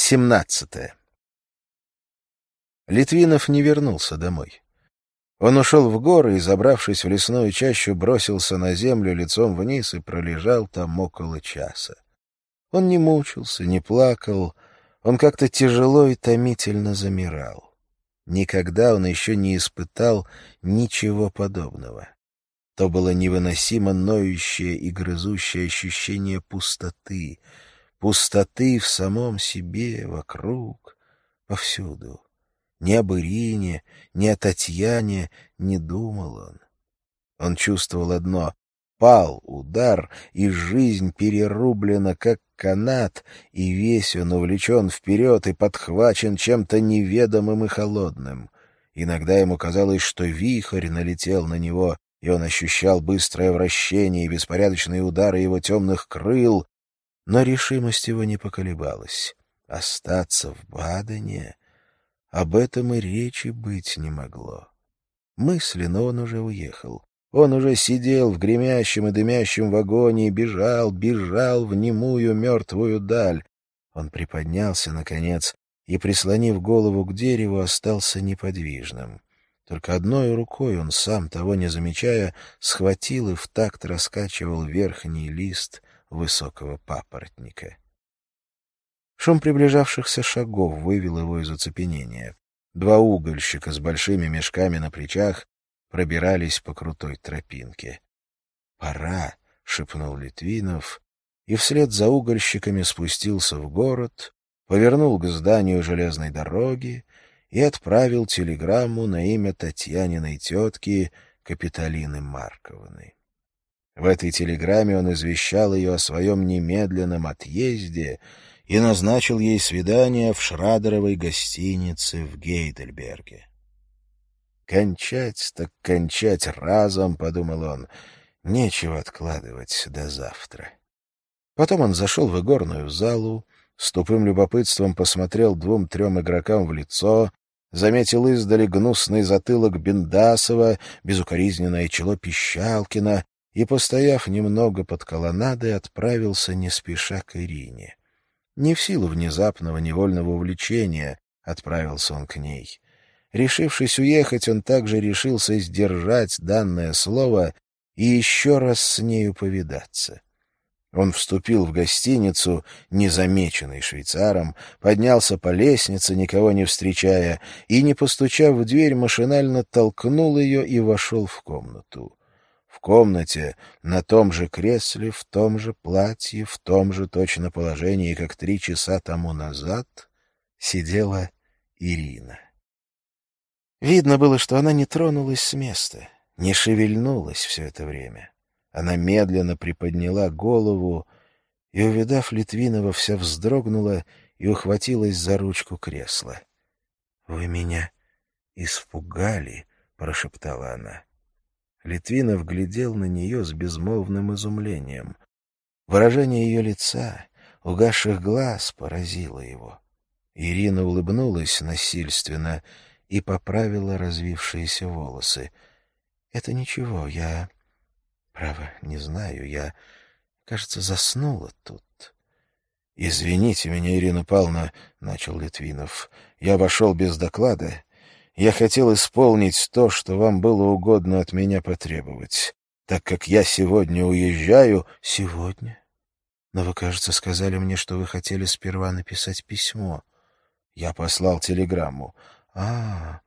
Семнадцатое. Литвинов не вернулся домой. Он ушел в горы и, забравшись в лесную чащу, бросился на землю лицом вниз и пролежал там около часа. Он не мучился, не плакал, он как-то тяжело и томительно замирал. Никогда он еще не испытал ничего подобного. То было невыносимо ноющее и грызущее ощущение пустоты, пустоты в самом себе, вокруг, повсюду. Ни об Ирине, ни о Татьяне не думал он. Он чувствовал одно — пал удар, и жизнь перерублена, как канат, и весь он увлечен вперед и подхвачен чем-то неведомым и холодным. Иногда ему казалось, что вихрь налетел на него, и он ощущал быстрое вращение и беспорядочные удары его темных крыл, но решимость его не поколебалась. Остаться в Бадене об этом и речи быть не могло. Мысленно он уже уехал. Он уже сидел в гремящем и дымящем вагоне и бежал, бежал в немую мертвую даль. Он приподнялся, наконец, и, прислонив голову к дереву, остался неподвижным. Только одной рукой он, сам того не замечая, схватил и в такт раскачивал верхний лист высокого папоротника. Шум приближавшихся шагов вывел его из оцепенения. Два угольщика с большими мешками на плечах пробирались по крутой тропинке. «Пора!» — шепнул Литвинов, и вслед за угольщиками спустился в город, повернул к зданию железной дороги и отправил телеграмму на имя Татьяниной тетки Капитолины Марковны. В этой телеграмме он извещал ее о своем немедленном отъезде — и назначил ей свидание в Шрадеровой гостинице в Гейдельберге. «Кончать так кончать разом», — подумал он, — «нечего откладывать до завтра». Потом он зашел в игорную залу, с тупым любопытством посмотрел двум-трем игрокам в лицо, заметил издали гнусный затылок Бендасова, безукоризненное чело Пищалкина и, постояв немного под колоннадой, отправился не спеша к Ирине. Не в силу внезапного невольного увлечения отправился он к ней. Решившись уехать, он также решился сдержать данное слово и еще раз с нею повидаться. Он вступил в гостиницу, незамеченный швейцаром, поднялся по лестнице, никого не встречая, и, не постучав в дверь, машинально толкнул ее и вошел в комнату. В комнате, на том же кресле, в том же платье, в том же точно положении, как три часа тому назад, сидела Ирина. Видно было, что она не тронулась с места, не шевельнулась все это время. Она медленно приподняла голову и, увидав Литвинова, вся вздрогнула и ухватилась за ручку кресла. — Вы меня испугали, — прошептала она. Литвинов глядел на нее с безмолвным изумлением. Выражение ее лица, угасших глаз, поразило его. Ирина улыбнулась насильственно и поправила развившиеся волосы. — Это ничего, я... Право, не знаю, я, кажется, заснула тут. — Извините меня, Ирина Павловна, — начал Литвинов. — Я вошел без доклада я хотел исполнить то, что вам было угодно от меня потребовать, так как я сегодня уезжаю... — Сегодня? Но вы, кажется, сказали мне, что вы хотели сперва написать письмо. Я послал телеграмму. — А,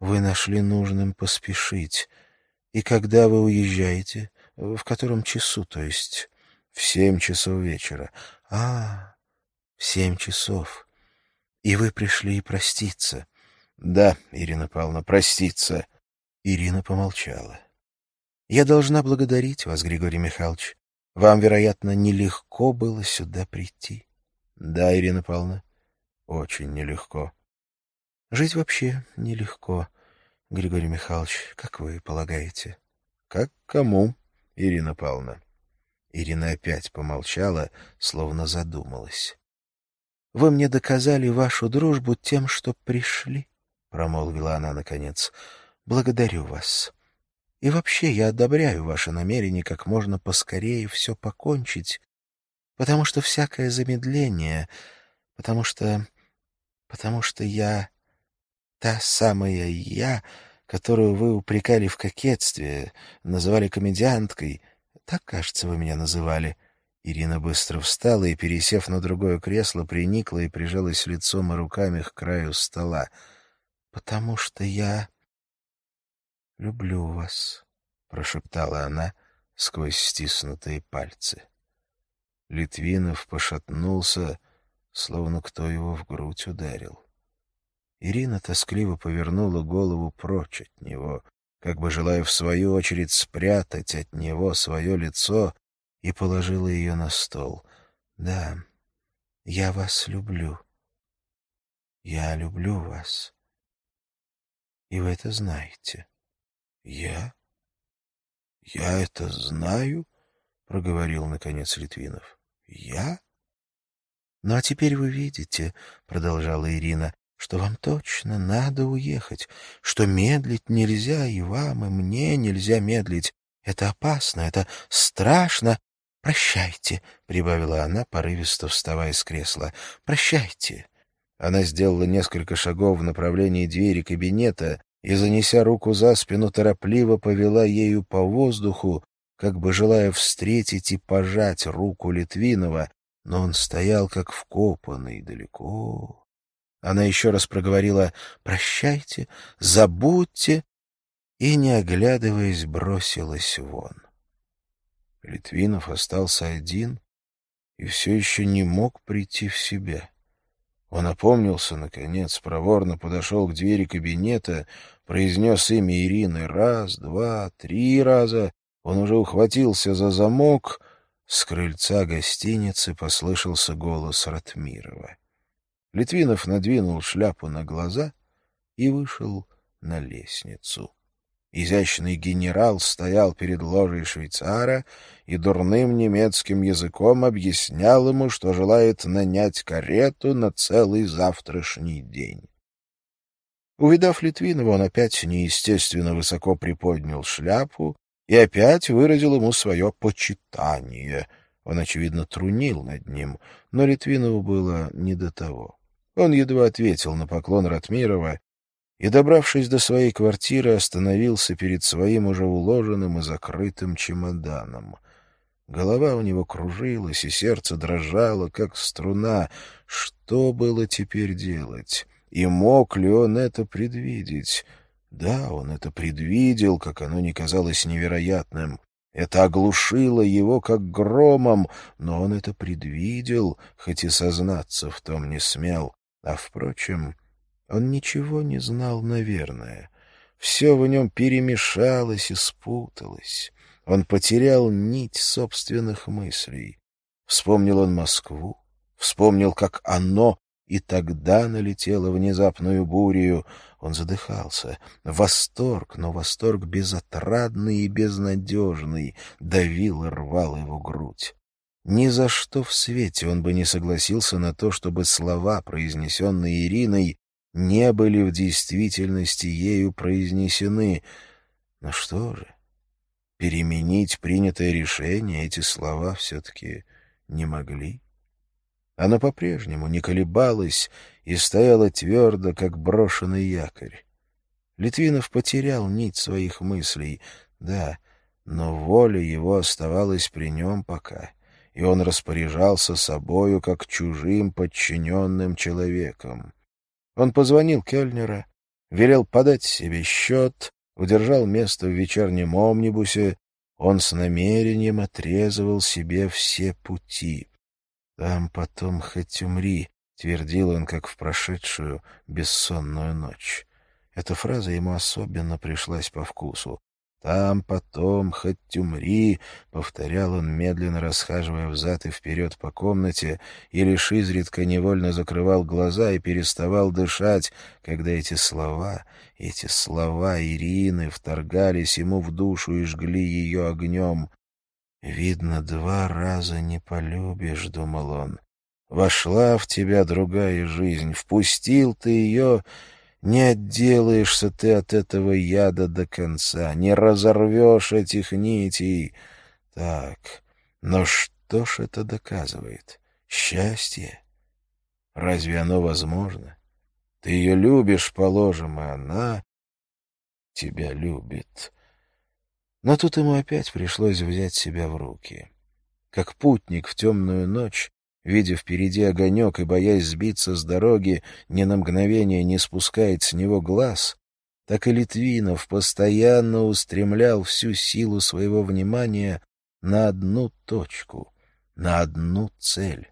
вы нашли нужным поспешить. И когда вы уезжаете? В котором часу, то есть? — В семь часов вечера. — А, в семь часов. И вы пришли проститься. —— Да, Ирина Павловна, проститься. Ирина помолчала. — Я должна благодарить вас, Григорий Михайлович. Вам, вероятно, нелегко было сюда прийти. — Да, Ирина Павловна, очень нелегко. — Жить вообще нелегко, Григорий Михайлович, как вы полагаете? — Как кому, Ирина Павловна? Ирина опять помолчала, словно задумалась. — Вы мне доказали вашу дружбу тем, что пришли. — промолвила она наконец. — Благодарю вас. И вообще я одобряю ваше намерение как можно поскорее все покончить, потому что всякое замедление, потому что потому что я та самая я, которую вы упрекали в кокетстве, называли комедианткой. Так, кажется, вы меня называли. Ирина быстро встала и, пересев на другое кресло, приникла и прижалась лицом и руками к краю стола. — Потому что я люблю вас, — прошептала она сквозь стиснутые пальцы. Литвинов пошатнулся, словно кто его в грудь ударил. Ирина тоскливо повернула голову прочь от него, как бы желая в свою очередь спрятать от него свое лицо, и положила ее на стол. «Да, я вас люблю. Я люблю вас. И вы это знаете». «Я? Я это знаю?» — проговорил, наконец, Литвинов. «Я?» «Ну, а теперь вы видите, — продолжала Ирина, что вам точно надо уехать, что медлить нельзя и вам, и мне нельзя медлить. Это опасно, это страшно. Прощайте, — прибавила она, порывисто вставая с кресла. Прощайте. Она сделала несколько шагов в направлении двери кабинета и, занеся руку за спину, торопливо повела ею по воздуху, как бы желая встретить и пожать руку Литвинова, но он стоял как вкопанный далеко, она еще раз проговорила «Прощайте, забудьте» и, не оглядываясь, бросилась вон. Литвинов остался один и все еще не мог прийти в себя. Он опомнился, наконец, проворно подошел к двери кабинета, произнес имя Ирины раз, два, три раза. Он уже ухватился за замок. С крыльца гостиницы послышался голос Ратмирова. Литвинов надвинул шляпу на глаза и вышел на лестницу. Изящный генерал стоял перед ложей швейцара и дурным немецким языком объяснял ему, что желает нанять карету на целый завтрашний день. Увидав Литвинова, он опять неестественно высоко приподнял шляпу и опять выразил ему свое почитание. Он, очевидно, трунил над ним, но Литвинову было не до того. Он едва ответил на поклон Ратмирова и, добравшись до своей квартиры, остановился перед своим уже уложенным и закрытым чемоданом. Голова у него кружилась, и сердце дрожало, как струна. Что было теперь делать? И мог ли он это предвидеть? Да, он это предвидел, как оно не казалось невероятным. Это оглушило его как громом, но он это предвидел, хоть и сознаться в том не смел. А, впрочем, он ничего не знал, наверное. Все в нем перемешалось и спуталось. Он потерял нить собственных мыслей. Вспомнил он Москву, вспомнил, как оно и тогда налетело внезапную бурю. Он задыхался. Восторг, но восторг безотрадный и безнадежный, давил и рвал его грудь. Ни за что в свете он бы не согласился на то, чтобы слова, произнесенные Ириной, не были в действительности ею произнесены. Но что же, переменить принятое решение эти слова все-таки не могли. Она по-прежнему не колебалась и стояла твердо, как брошенный якорь. Литвинов потерял нить своих мыслей, да, но воля его оставалась при нем пока — и он распоряжался собою как чужим подчиненным человеком. Он позвонил Кельнера, велел подать себе счет, удержал место в вечернем омнибусе, он с намерением отрезывал себе все пути. «Там потом хоть умри», — твердил он, как в прошедшую бессонную ночь. Эта фраза ему особенно пришлась по вкусу. Там потом, хоть умри, — повторял он, медленно расхаживая взад и вперед по комнате, и лишь изредка невольно закрывал глаза и переставал дышать, когда эти слова, эти слова Ирины вторгались ему в душу и жгли ее огнем. «Видно, два раза не полюбишь», — думал он. «Вошла в тебя другая жизнь, впустил ты ее...» Не отделаешься ты от этого яда до конца, не разорвешь этих нитей. Так, но что ж это доказывает? Счастье? Разве оно возможно? Ты ее любишь, положим, и она тебя любит. Но тут ему опять пришлось взять себя в руки. Как путник в темную ночь, видя впереди огонек и боясь сбиться с дороги, ни на мгновение не спускает с него глаз, так и Литвинов постоянно устремлял всю силу своего внимания на одну точку, на одну цель.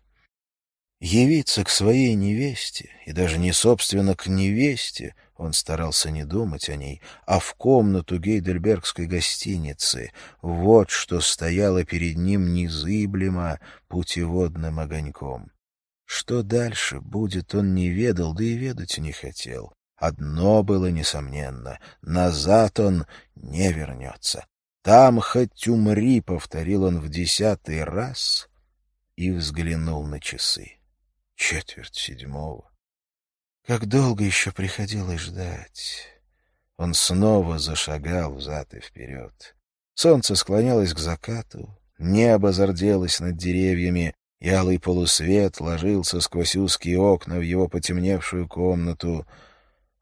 Явиться к своей невесте, и даже не собственно к невесте, он старался не думать о ней, а в комнату гейдельбергской гостиницы. Вот что стояло перед ним незыблемо путеводным огоньком. Что дальше будет, он не ведал, да и ведать не хотел. Одно было несомненно — назад он не вернется. «Там хоть умри», — повторил он в десятый раз и взглянул на часы. Четверть седьмого. Как долго еще приходилось ждать. Он снова зашагал взад и вперед. Солнце склонялось к закату, небо зарделось над деревьями, и алый полусвет ложился сквозь узкие окна в его потемневшую комнату —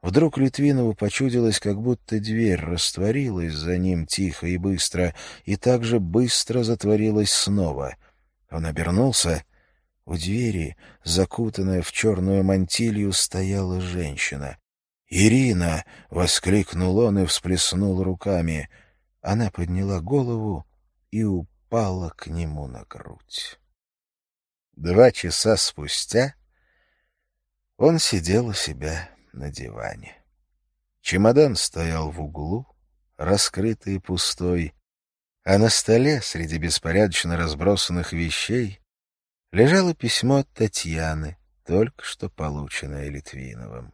Вдруг Литвинову почудилось, как будто дверь растворилась за ним тихо и быстро, и так же быстро затворилась снова. Он обернулся. У двери, закутанная в черную мантилью, стояла женщина. «Ирина!» — воскликнул он и всплеснул руками. Она подняла голову и упала к нему на грудь. Два часа спустя он сидел у себя на диване. Чемодан стоял в углу, раскрытый и пустой, а на столе среди беспорядочно разбросанных вещей лежало письмо от Татьяны, только что полученное Литвиновым.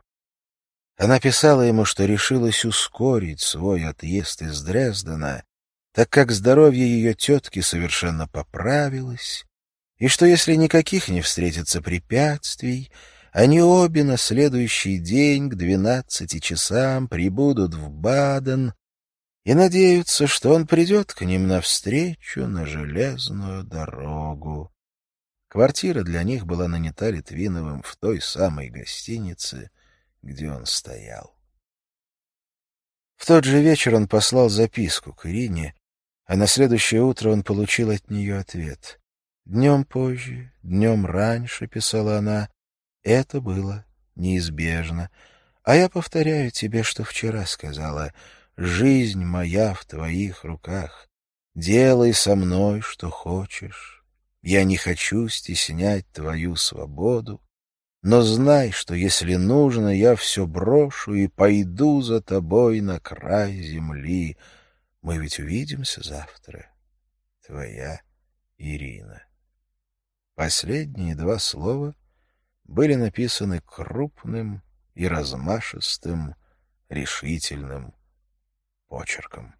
Она писала ему, что решилась ускорить свой отъезд из Дрездена, так как здоровье ее тетки совершенно поправилось, и что если никаких не встретится препятствий, они обе на следующий день к двенадцати часам прибудут в Баден и надеются, что он придет к ним навстречу на железную дорогу. Квартира для них была нанята Литвиновым в той самой гостинице, где он стоял. В тот же вечер он послал записку к Ирине, а на следующее утро он получил от нее ответ. Днем позже, днем раньше, — писала она, это было неизбежно. А я повторяю тебе, что вчера сказала. Жизнь моя в твоих руках. Делай со мной, что хочешь. Я не хочу стеснять твою свободу. Но знай, что если нужно, я все брошу и пойду за тобой на край земли. Мы ведь увидимся завтра. Твоя Ирина. Последние два слова — были написаны крупным и размашистым решительным почерком.